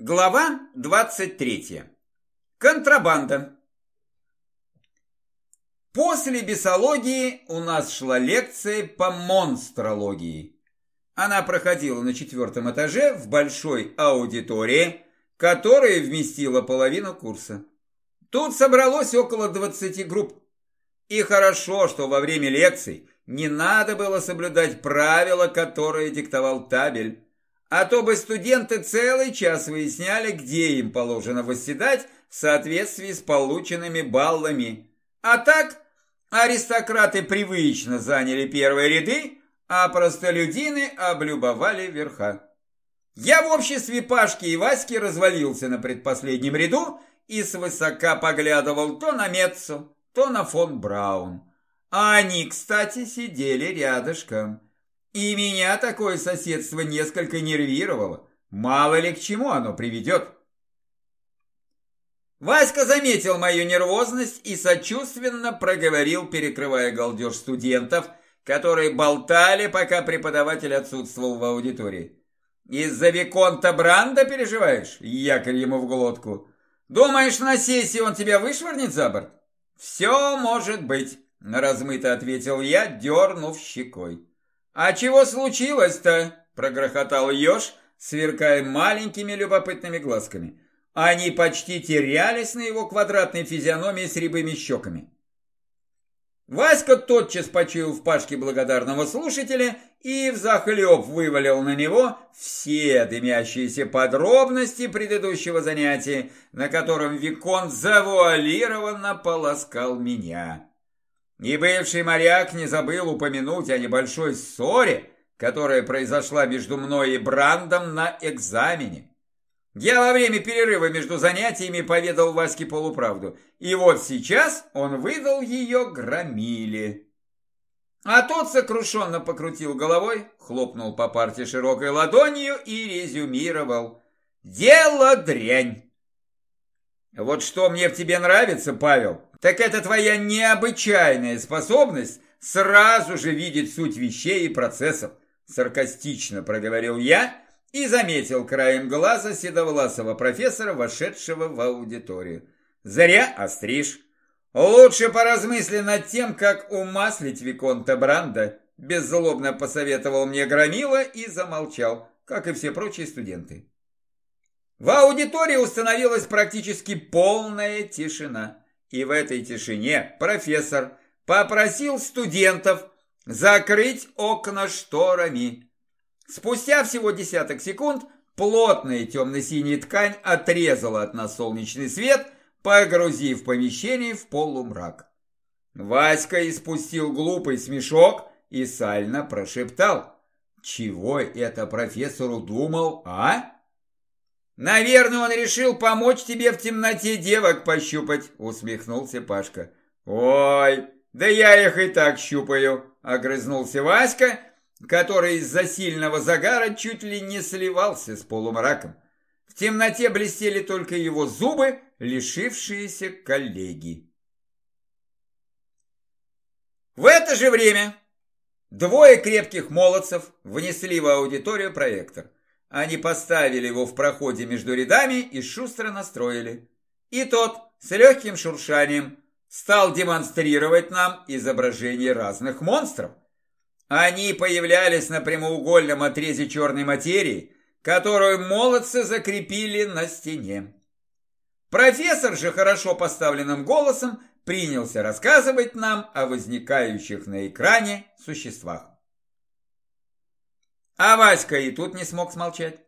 Глава 23. Контрабанда. После бесологии у нас шла лекция по монстрологии. Она проходила на четвертом этаже в большой аудитории, которая вместила половину курса. Тут собралось около 20 групп. И хорошо, что во время лекций не надо было соблюдать правила, которые диктовал табель. А то бы студенты целый час выясняли, где им положено восседать в соответствии с полученными баллами. А так аристократы привычно заняли первые ряды, а простолюдины облюбовали верха. Я в обществе Пашки и Васьки развалился на предпоследнем ряду и свысока поглядывал то на Меццу, то на фон Браун. А они, кстати, сидели рядышком. И меня такое соседство несколько нервировало. Мало ли к чему оно приведет. Васька заметил мою нервозность и сочувственно проговорил, перекрывая галдеж студентов, которые болтали, пока преподаватель отсутствовал в аудитории. «Из-за Виконта Бранда переживаешь?» – якорь ему в глотку. «Думаешь, на сессии он тебя вышвырнет за борт?» «Все может быть», – размыто ответил я, дернув щекой. «А чего случилось-то?» – прогрохотал еж, сверкая маленькими любопытными глазками. Они почти терялись на его квадратной физиономии с рябыми щеками. Васька тотчас почуял в Пашке благодарного слушателя и взахлеб вывалил на него все дымящиеся подробности предыдущего занятия, на котором Виконт завуалированно полоскал меня. И бывший моряк не забыл упомянуть о небольшой ссоре, которая произошла между мной и Брандом на экзамене. Я во время перерыва между занятиями поведал Ваське полуправду, и вот сейчас он выдал ее громиле. А тот сокрушенно покрутил головой, хлопнул по парте широкой ладонью и резюмировал. «Дело дрянь!» «Вот что мне в тебе нравится, Павел, так это твоя необычайная способность сразу же видеть суть вещей и процессов», саркастично проговорил я и заметил краем глаза седовласого профессора, вошедшего в аудиторию. «Зря остришь. Лучше поразмысли над тем, как умаслить Виконта Бранда», беззлобно посоветовал мне Громила и замолчал, как и все прочие студенты. В аудитории установилась практически полная тишина. И в этой тишине профессор попросил студентов закрыть окна шторами. Спустя всего десяток секунд плотная темно-синяя ткань отрезала от нас солнечный свет, погрузив помещение в полумрак. Васька испустил глупый смешок и сально прошептал. «Чего это профессору думал, а?» «Наверное, он решил помочь тебе в темноте девок пощупать», — усмехнулся Пашка. «Ой, да я их и так щупаю», — огрызнулся Васька, который из-за сильного загара чуть ли не сливался с полумраком. В темноте блестели только его зубы, лишившиеся коллеги. В это же время двое крепких молодцев внесли в аудиторию проектор. Они поставили его в проходе между рядами и шустро настроили. И тот с легким шуршанием стал демонстрировать нам изображение разных монстров. Они появлялись на прямоугольном отрезе черной материи, которую молодцы закрепили на стене. Профессор же хорошо поставленным голосом принялся рассказывать нам о возникающих на экране существах. А Васька и тут не смог смолчать.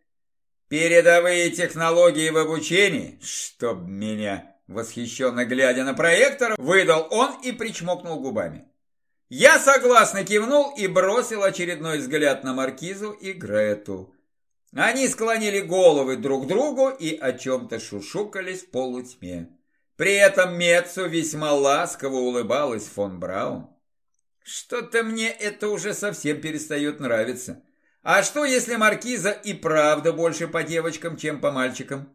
Передовые технологии в обучении, чтоб меня, восхищенно глядя на проектор, выдал он и причмокнул губами. Я согласно кивнул и бросил очередной взгляд на Маркизу и Грету. Они склонили головы друг к другу и о чем-то шушукались в полутьме. При этом Мецу весьма ласково улыбалась фон Браун. Что-то мне это уже совсем перестает нравиться. А что, если маркиза и правда больше по девочкам, чем по мальчикам?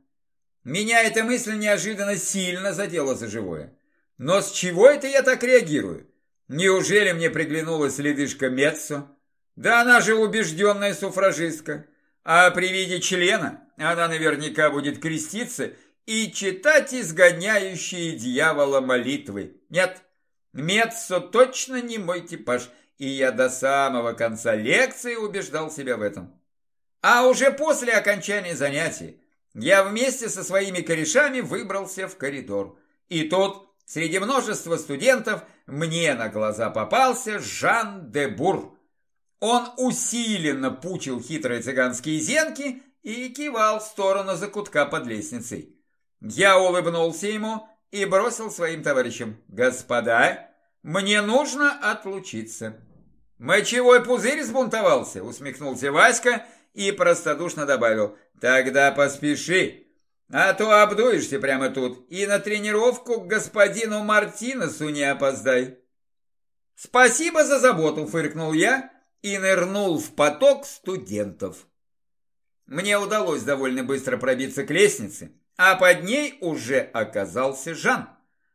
Меня эта мысль неожиданно сильно задела за живое. Но с чего это я так реагирую? Неужели мне приглянулась ледышка Меццо? Да она же убежденная суфражистка. А при виде члена она наверняка будет креститься и читать изгоняющие дьявола молитвы. Нет, Меццо точно не мой типаж, и я до самого конца лекции убеждал себя в этом. А уже после окончания занятий я вместе со своими корешами выбрался в коридор. И тут, среди множества студентов, мне на глаза попался Жан де Бур. Он усиленно пучил хитрые цыганские зенки и кивал в сторону закутка под лестницей. Я улыбнулся ему и бросил своим товарищам. «Господа, мне нужно отлучиться». «Мочевой пузырь сбунтовался», усмехнулся Васька и простодушно добавил. «Тогда поспеши, а то обдуешься прямо тут и на тренировку к господину Мартинесу не опоздай». «Спасибо за заботу», фыркнул я и нырнул в поток студентов. Мне удалось довольно быстро пробиться к лестнице, а под ней уже оказался Жан.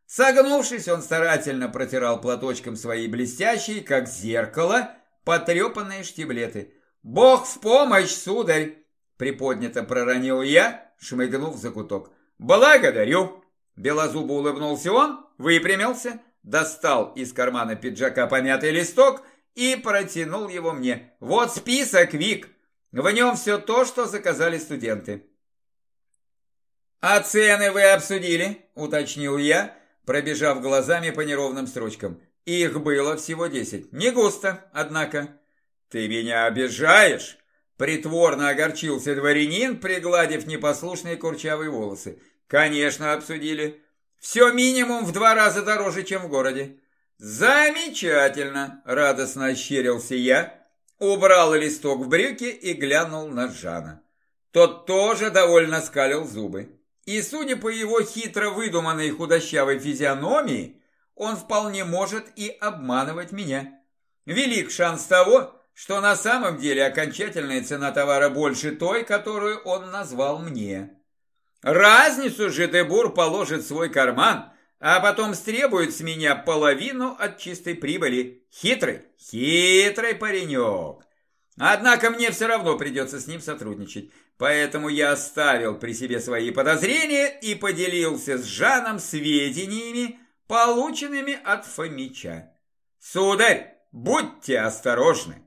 Согнувшись, он старательно протирал платочком свои блестящие, как зеркало, потрепанные штиблеты. «Бог в помощь, сударь!» Приподнято проронил я, шмыгнув за куток. «Благодарю!» Белозубо улыбнулся он, выпрямился, достал из кармана пиджака помятый листок и протянул его мне. «Вот список, Вик! В нем все то, что заказали студенты». «А цены вы обсудили?» – уточнил я, пробежав глазами по неровным строчкам. Их было всего десять. Не густо, однако. «Ты меня обижаешь?» Притворно огорчился дворянин, пригладив непослушные курчавые волосы. «Конечно, обсудили. Все минимум в два раза дороже, чем в городе». «Замечательно!» – радостно ощерился я, убрал листок в брюки и глянул на Жана. Тот тоже довольно скалил зубы. И судя по его хитро выдуманной худощавой физиономии, он вполне может и обманывать меня. Велик шанс того, что на самом деле окончательная цена товара больше той, которую он назвал мне. Разницу же Дебур положит в свой карман, а потом стребует с меня половину от чистой прибыли. Хитрый, хитрый паренек. Однако мне все равно придется с ним сотрудничать. Поэтому я оставил при себе свои подозрения и поделился с Жаном сведениями, полученными от Фомича. Сударь, будьте осторожны.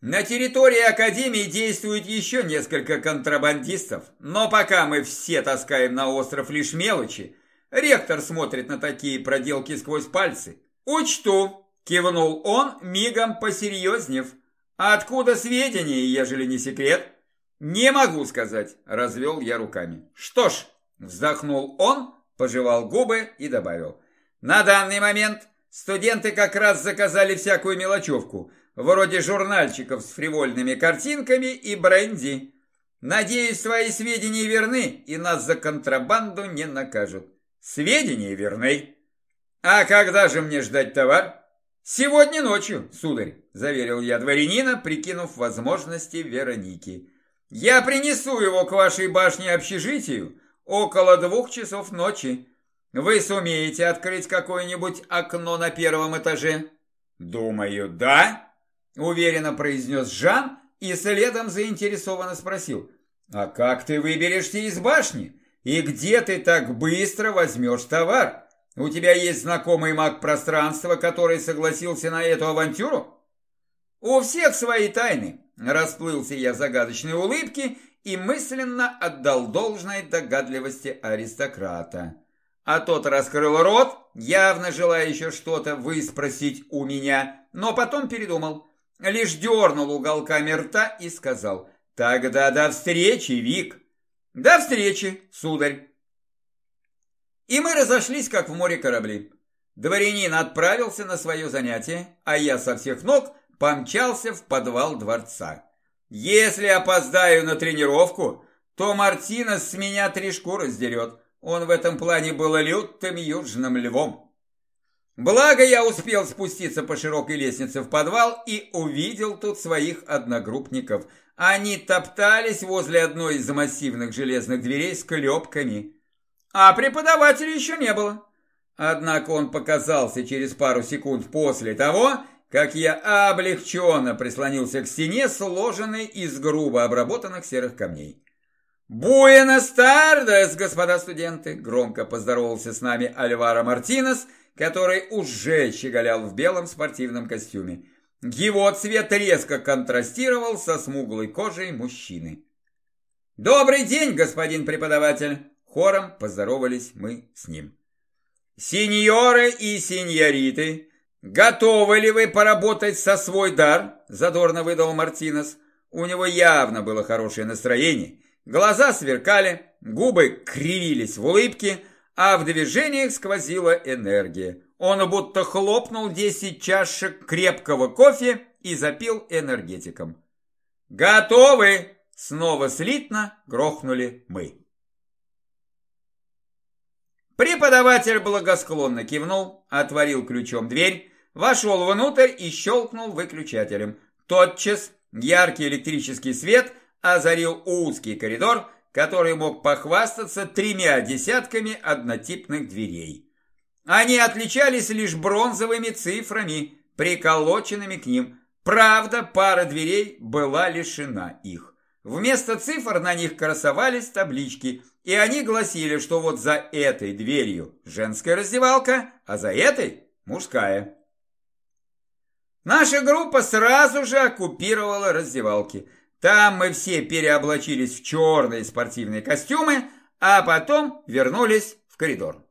На территории Академии действует еще несколько контрабандистов, но пока мы все таскаем на остров лишь мелочи, ректор смотрит на такие проделки сквозь пальцы. «Учту», – кивнул он, мигом посерьезнев. «Откуда сведения, ежели не секрет?» «Не могу сказать», – развел я руками. «Что ж», – вздохнул он, пожевал губы и добавил. «На данный момент студенты как раз заказали всякую мелочевку, вроде журнальчиков с фривольными картинками и бренди. Надеюсь, свои сведения верны, и нас за контрабанду не накажут». «Сведения верны». «А когда же мне ждать товар?» «Сегодня ночью, сударь», – заверил я дворянина, прикинув возможности Вероники. Я принесу его к вашей башне-общежитию около двух часов ночи. Вы сумеете открыть какое-нибудь окно на первом этаже? Думаю, да, уверенно произнес Жан и следом заинтересованно спросил. А как ты выберешься из башни? И где ты так быстро возьмешь товар? У тебя есть знакомый маг пространства, который согласился на эту авантюру? У всех свои тайны, Расплылся я загадочной улыбке и мысленно отдал должной догадливости аристократа. А тот раскрыл рот, явно желая еще что-то выспросить у меня, но потом передумал. Лишь дернул уголками рта и сказал «Тогда до встречи, Вик!» «До встречи, сударь!» И мы разошлись, как в море корабли. Дворянин отправился на свое занятие, а я со всех ног помчался в подвал дворца. Если опоздаю на тренировку, то Мартинес с меня три шкуры сдерет. Он в этом плане был лютым южным львом. Благо я успел спуститься по широкой лестнице в подвал и увидел тут своих одногруппников. Они топтались возле одной из массивных железных дверей с клепками. А преподавателя еще не было. Однако он показался через пару секунд после того, как я облегченно прислонился к стене, сложенной из грубо обработанных серых камней. «Буэнос тардес, господа студенты!» Громко поздоровался с нами Альваро Мартинес, который уже щеголял в белом спортивном костюме. Его цвет резко контрастировал со смуглой кожей мужчины. «Добрый день, господин преподаватель!» Хором поздоровались мы с ним. «Сеньоры и сеньориты, готовы ли вы поработать со свой дар?» Задорно выдал Мартинес. У него явно было хорошее настроение. Глаза сверкали, губы кривились в улыбке, а в движениях сквозила энергия. Он будто хлопнул десять чашек крепкого кофе и запил энергетиком. «Готовы!» Снова слитно грохнули мы. Преподаватель благосклонно кивнул, отворил ключом дверь, вошел внутрь и щелкнул выключателем. Тотчас яркий электрический свет озарил узкий коридор, который мог похвастаться тремя десятками однотипных дверей. Они отличались лишь бронзовыми цифрами, приколоченными к ним. Правда, пара дверей была лишена их. Вместо цифр на них красовались таблички, и они гласили, что вот за этой дверью женская раздевалка, а за этой мужская. Наша группа сразу же оккупировала раздевалки. Там мы все переоблачились в черные спортивные костюмы, а потом вернулись в коридор.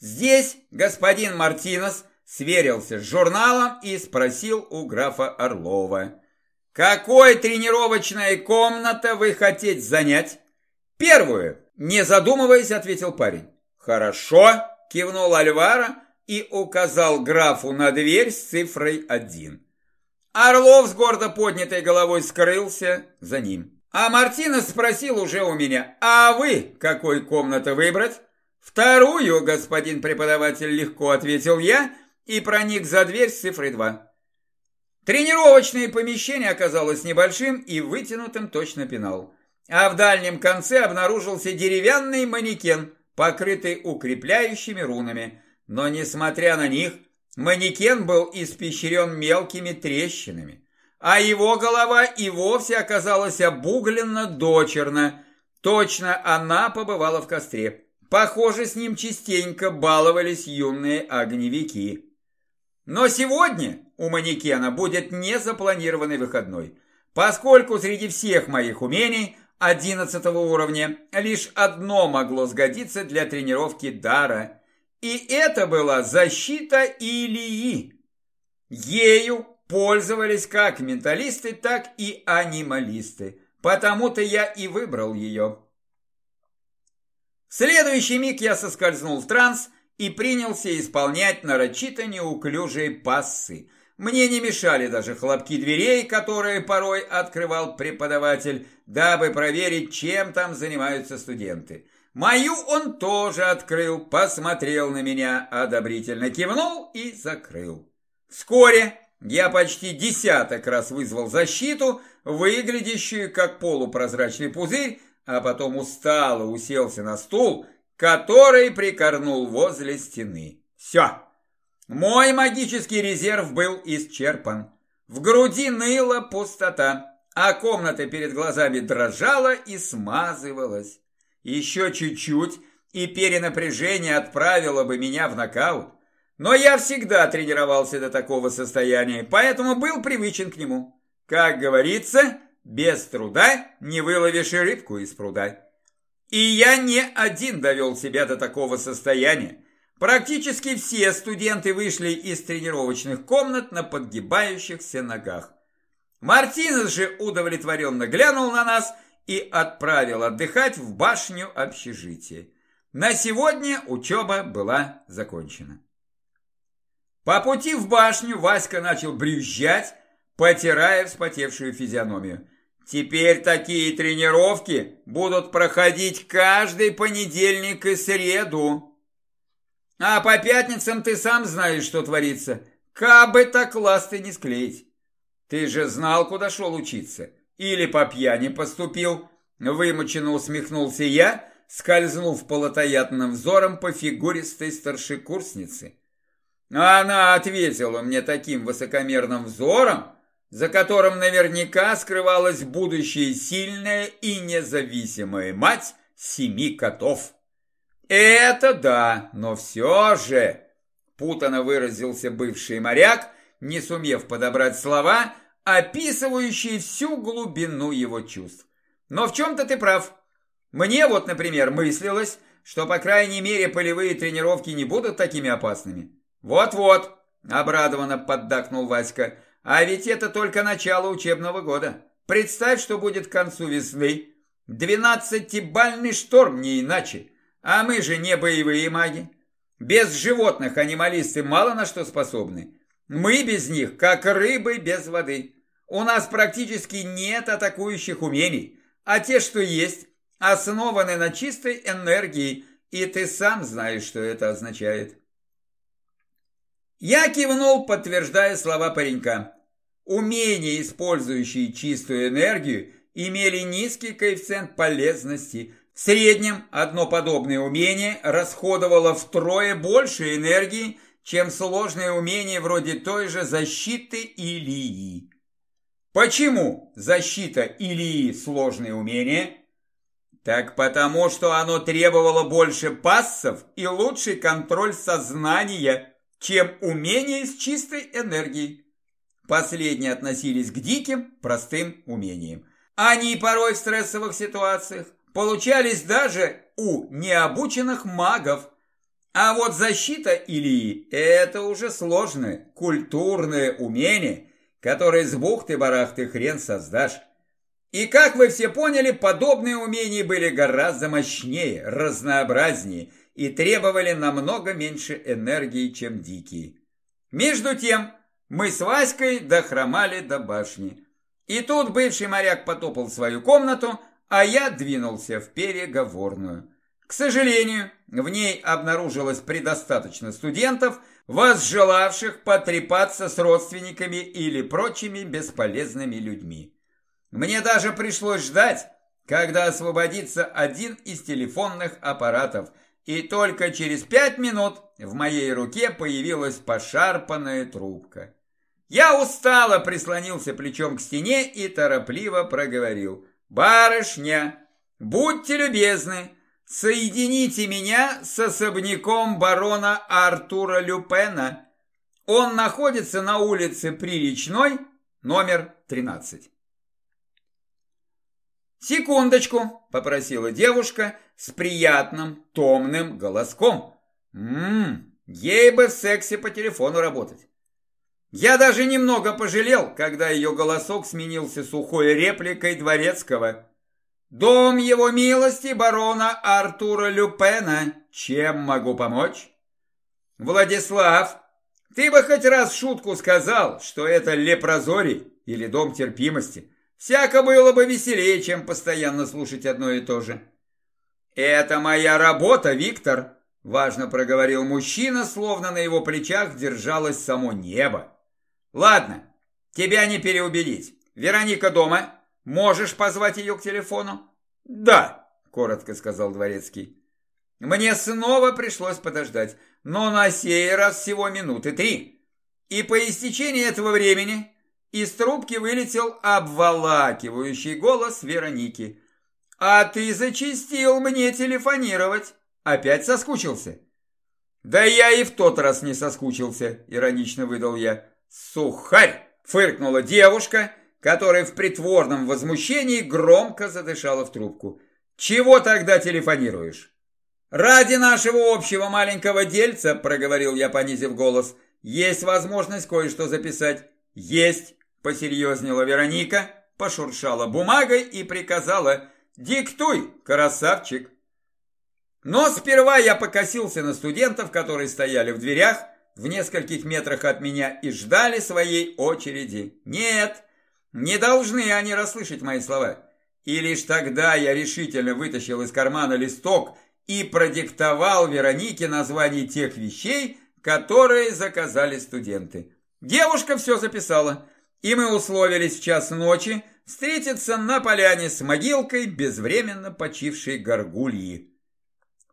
Здесь господин Мартинес сверился с журналом и спросил у графа Орлова. Какой тренировочная комната вы хотите занять? Первую, не задумываясь, ответил парень. Хорошо, кивнул Альвара и указал графу на дверь с цифрой один. Орлов с гордо поднятой головой скрылся за ним. А Мартинес спросил уже у меня, а вы какой комнаты выбрать? Вторую, господин преподаватель, легко ответил я и проник за дверь с цифрой два. Тренировочное помещение оказалось небольшим и вытянутым точно пенал. А в дальнем конце обнаружился деревянный манекен, покрытый укрепляющими рунами. Но, несмотря на них, манекен был испещрен мелкими трещинами. А его голова и вовсе оказалась обуглена дочерно. Точно она побывала в костре. Похоже, с ним частенько баловались юные огневики. Но сегодня у манекена будет незапланированный выходной, поскольку среди всех моих умений 11 уровня лишь одно могло сгодиться для тренировки дара, и это была защита Илии. Ею пользовались как менталисты, так и анималисты, потому-то я и выбрал ее. В следующий миг я соскользнул в транс и принялся исполнять нарочито неуклюжие пассы. Мне не мешали даже хлопки дверей, которые порой открывал преподаватель, дабы проверить, чем там занимаются студенты. Мою он тоже открыл, посмотрел на меня, одобрительно кивнул и закрыл. Вскоре я почти десяток раз вызвал защиту, выглядящую как полупрозрачный пузырь, а потом устало уселся на стул, который прикорнул возле стены. Все. Мой магический резерв был исчерпан. В груди ныла пустота, а комната перед глазами дрожала и смазывалась. Еще чуть-чуть, и перенапряжение отправило бы меня в нокаут. Но я всегда тренировался до такого состояния, поэтому был привычен к нему. Как говорится, без труда не выловишь рыбку из пруда. И я не один довел себя до такого состояния. Практически все студенты вышли из тренировочных комнат на подгибающихся ногах. Мартинес же удовлетворенно глянул на нас и отправил отдыхать в башню общежития. На сегодня учеба была закончена. По пути в башню Васька начал брюзжать, потирая вспотевшую физиономию. Теперь такие тренировки будут проходить каждый понедельник и среду. А по пятницам ты сам знаешь, что творится. Кабы так ласты не склеить. Ты же знал, куда шел учиться. Или по пьяни поступил. Вымученно усмехнулся я, скользнув полотоятным взором по фигуристой старшекурснице. Она ответила мне таким высокомерным взором, за которым наверняка скрывалась будущая сильная и независимая мать семи котов. Это да, но все же, путано выразился бывший моряк, не сумев подобрать слова, описывающие всю глубину его чувств. Но в чем-то ты прав. Мне вот, например, мыслилось, что, по крайней мере, полевые тренировки не будут такими опасными. Вот-вот, обрадованно поддакнул Васька, а ведь это только начало учебного года. Представь, что будет к концу весны. Двенадцатибальный шторм, не иначе. А мы же не боевые маги. Без животных анималисты мало на что способны. Мы без них, как рыбы без воды. У нас практически нет атакующих умений, а те, что есть, основаны на чистой энергии, и ты сам знаешь, что это означает. Я кивнул, подтверждая слова паренька. Умения, использующие чистую энергию, имели низкий коэффициент полезности. В среднем одно подобное умение расходовало втрое больше энергии, чем сложные умения вроде той же защиты Илии. Почему защита Илии сложное умение? Так потому, что оно требовало больше пассов и лучший контроль сознания, чем умения с чистой энергией. Последние относились к диким, простым умениям. Они порой в стрессовых ситуациях получались даже у необученных магов. А вот защита Ильи – это уже сложное, культурное умение, которое с бухты-барахты хрен создашь. И как вы все поняли, подобные умения были гораздо мощнее, разнообразнее и требовали намного меньше энергии, чем дикие. Между тем, мы с Васькой дохромали до башни. И тут бывший моряк потопал свою комнату, а я двинулся в переговорную. К сожалению, в ней обнаружилось предостаточно студентов, возжелавших потрепаться с родственниками или прочими бесполезными людьми. Мне даже пришлось ждать, когда освободится один из телефонных аппаратов, и только через пять минут в моей руке появилась пошарпанная трубка. Я устало прислонился плечом к стене и торопливо проговорил. «Барышня, будьте любезны, соедините меня с особняком барона Артура Люпена. Он находится на улице Приречной, номер 13». «Секундочку», – попросила девушка с приятным, томным голоском. «Ммм, ей бы в сексе по телефону работать». Я даже немного пожалел, когда ее голосок сменился сухой репликой Дворецкого. «Дом его милости барона Артура Люпена. Чем могу помочь?» «Владислав, ты бы хоть раз шутку сказал, что это лепрозорий или дом терпимости. Всяко было бы веселее, чем постоянно слушать одно и то же». «Это моя работа, Виктор», – важно проговорил мужчина, словно на его плечах держалось само небо. Ладно, тебя не переубедить. Вероника дома? Можешь позвать ее к телефону? Да, коротко сказал Дворецкий. Мне снова пришлось подождать, но на сей раз всего минуты три. И по истечении этого времени из трубки вылетел обволакивающий голос Вероники. «А ты зачистил мне телефонировать. Опять соскучился?» «Да я и в тот раз не соскучился», — иронично выдал я. «Сухарь!» – фыркнула девушка, которая в притворном возмущении громко задышала в трубку. «Чего тогда телефонируешь?» «Ради нашего общего маленького дельца», – проговорил я, понизив голос, – «есть возможность кое-что записать». «Есть», – посерьезнела Вероника, пошуршала бумагой и приказала «Диктуй, красавчик». Но сперва я покосился на студентов, которые стояли в дверях, в нескольких метрах от меня и ждали своей очереди. Нет, не должны они расслышать мои слова. И лишь тогда я решительно вытащил из кармана листок и продиктовал Веронике название тех вещей, которые заказали студенты. Девушка все записала, и мы условились в час ночи встретиться на поляне с могилкой безвременно почившей горгульи.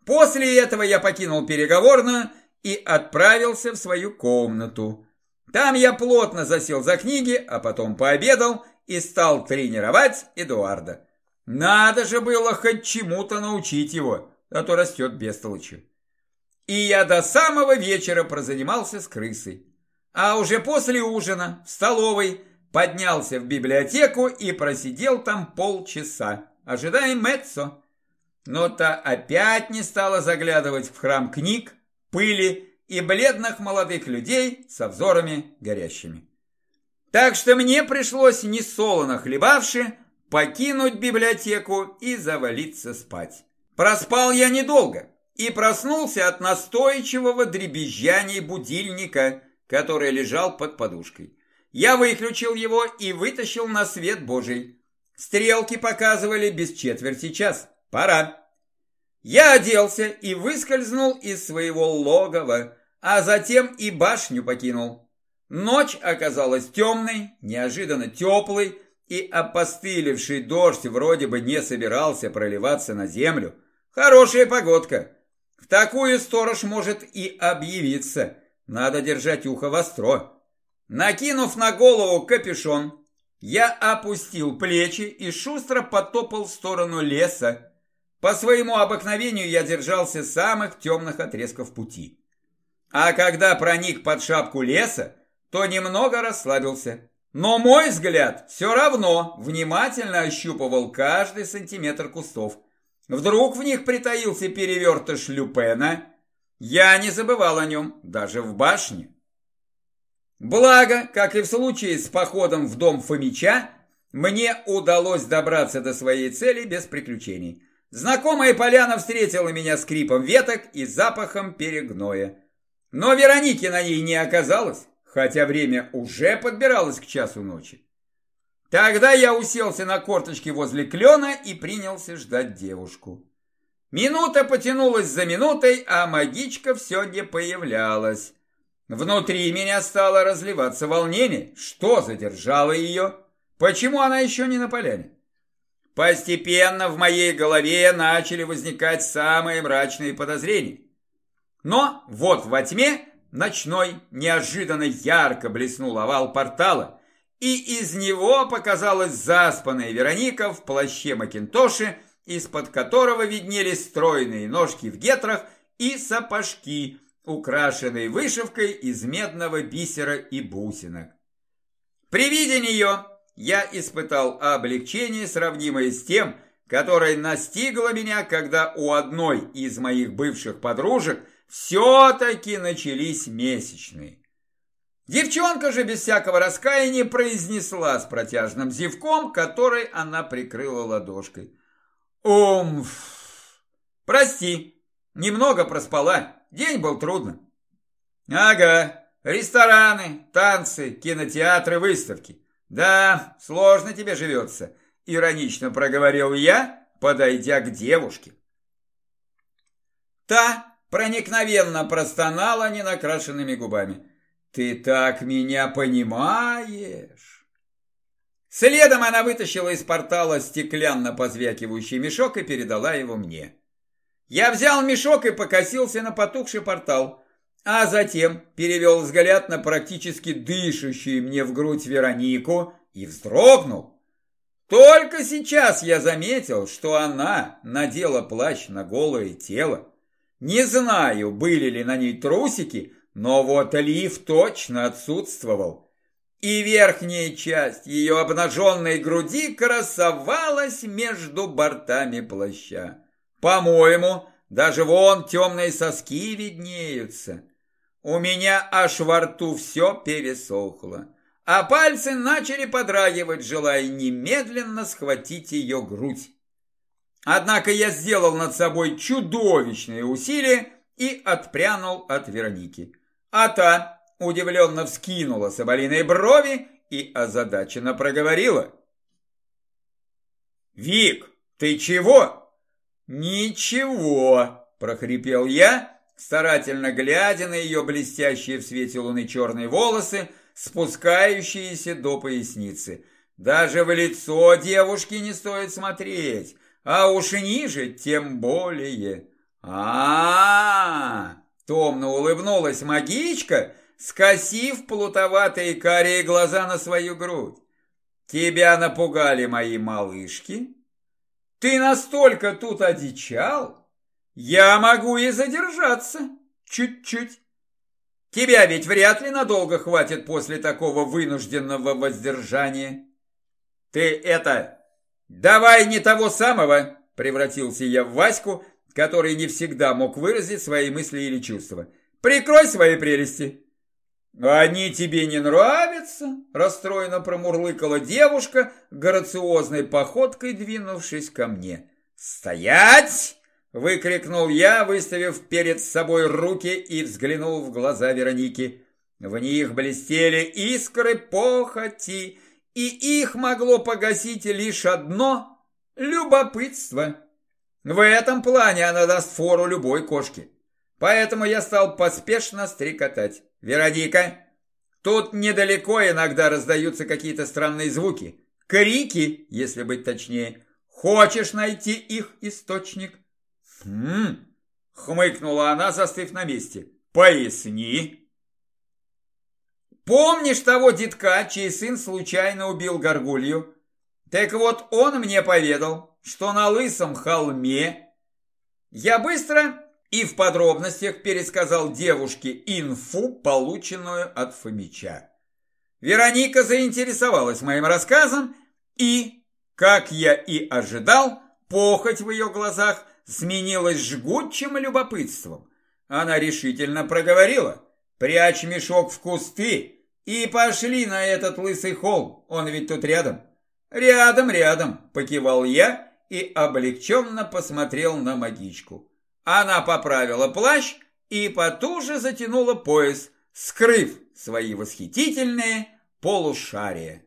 После этого я покинул переговорную и отправился в свою комнату. Там я плотно засел за книги, а потом пообедал и стал тренировать Эдуарда. Надо же было хоть чему-то научить его, а то растет бестолочью. И я до самого вечера прозанимался с крысой. А уже после ужина в столовой поднялся в библиотеку и просидел там полчаса, ожидая Мэтсо. Но та опять не стала заглядывать в храм книг, пыли и бледных молодых людей со взорами горящими. Так что мне пришлось, несолоно хлебавши, покинуть библиотеку и завалиться спать. Проспал я недолго и проснулся от настойчивого дребезжания будильника, который лежал под подушкой. Я выключил его и вытащил на свет Божий. Стрелки показывали без четверти час. Пора. Я оделся и выскользнул из своего логова, а затем и башню покинул. Ночь оказалась темной, неожиданно теплой, и опостылевший дождь вроде бы не собирался проливаться на землю. Хорошая погодка. В такую сторож может и объявиться. Надо держать ухо востро. Накинув на голову капюшон, я опустил плечи и шустро потопал в сторону леса. По своему обыкновению я держался самых темных отрезков пути. А когда проник под шапку леса, то немного расслабился. Но мой взгляд все равно внимательно ощупывал каждый сантиметр кустов. Вдруг в них притаился перевертыш Люпена. Я не забывал о нем, даже в башне. Благо, как и в случае с походом в дом Фомича, мне удалось добраться до своей цели без приключений. Знакомая поляна встретила меня скрипом веток и запахом перегноя. Но Вероники на ней не оказалось, хотя время уже подбиралось к часу ночи. Тогда я уселся на корточки возле клена и принялся ждать девушку. Минута потянулась за минутой, а магичка все не появлялась. Внутри меня стало разливаться волнение. Что задержало ее? Почему она еще не на поляне? Постепенно в моей голове начали возникать самые мрачные подозрения. Но вот во тьме ночной неожиданно ярко блеснул овал портала, и из него показалась заспанная Вероника в плаще Макинтоши, из-под которого виднелись стройные ножки в гетрах и сапожки, украшенные вышивкой из медного бисера и бусинок. При виде нее я испытал облегчение, сравнимое с тем, которое настигло меня, когда у одной из моих бывших подружек – все-таки начались месячные. Девчонка же без всякого раскаяния произнесла с протяжным зевком, который она прикрыла ладошкой. «Умф! Прости, немного проспала, день был трудно». «Ага, рестораны, танцы, кинотеатры, выставки. Да, сложно тебе живется», — иронично проговорил я, подойдя к девушке. Та проникновенно простонала ненакрашенными губами. «Ты так меня понимаешь!» Следом она вытащила из портала стеклянно позвякивающий мешок и передала его мне. Я взял мешок и покосился на потухший портал, а затем перевел взгляд на практически дышащую мне в грудь Веронику и вздрогнул. Только сейчас я заметил, что она надела плащ на голое тело. Не знаю, были ли на ней трусики, но вот лиф точно отсутствовал. И верхняя часть ее обнаженной груди красовалась между бортами плаща. По-моему, даже вон темные соски виднеются. У меня аж во рту все пересохло, а пальцы начали подрагивать, желая немедленно схватить ее грудь. Однако я сделал над собой чудовищные усилия и отпрянул от Вероники. А та удивленно вскинула соболиные брови и озадаченно проговорила. «Вик, ты чего?» «Ничего», – прохрипел я, старательно глядя на ее блестящие в свете луны черные волосы, спускающиеся до поясницы. Даже в лицо девушки не стоит смотреть а уж ниже тем более. А, -а, -а, -а Томно улыбнулась магичка, скосив плутоватые карие глаза на свою грудь. «Тебя напугали мои малышки? Ты настолько тут одичал? Я могу и задержаться, чуть-чуть. Тебя ведь вряд ли надолго хватит после такого вынужденного воздержания. Ты это, давай не того самого!» Превратился я в Ваську, который не всегда мог выразить свои мысли или чувства. «Прикрой свои прелести!» «Они тебе не нравятся?» – расстроенно промурлыкала девушка, грациозной походкой двинувшись ко мне. «Стоять!» – выкрикнул я, выставив перед собой руки и взглянул в глаза Вероники. В них блестели искры похоти, и их могло погасить лишь одно – любопытство. В этом плане она даст фору любой кошке. Поэтому я стал поспешно стрекотать. «Вероника, тут недалеко иногда раздаются какие-то странные звуки. Крики, если быть точнее. Хочешь найти их источник?» «Хм...» — хмыкнула она, застыв на месте. «Поясни». «Помнишь того детка, чей сын случайно убил горгулью? Так вот, он мне поведал, что на лысом холме я быстро и в подробностях пересказал девушке инфу, полученную от Фомича. Вероника заинтересовалась моим рассказом и, как я и ожидал, похоть в ее глазах сменилась жгучим любопытством. Она решительно проговорила «Прячь мешок в кусты и пошли на этот лысый холм, он ведь тут рядом». «Рядом, рядом», – покивал я и облегченно посмотрел на магичку. Она поправила плащ и потуже затянула пояс, скрыв свои восхитительные полушария.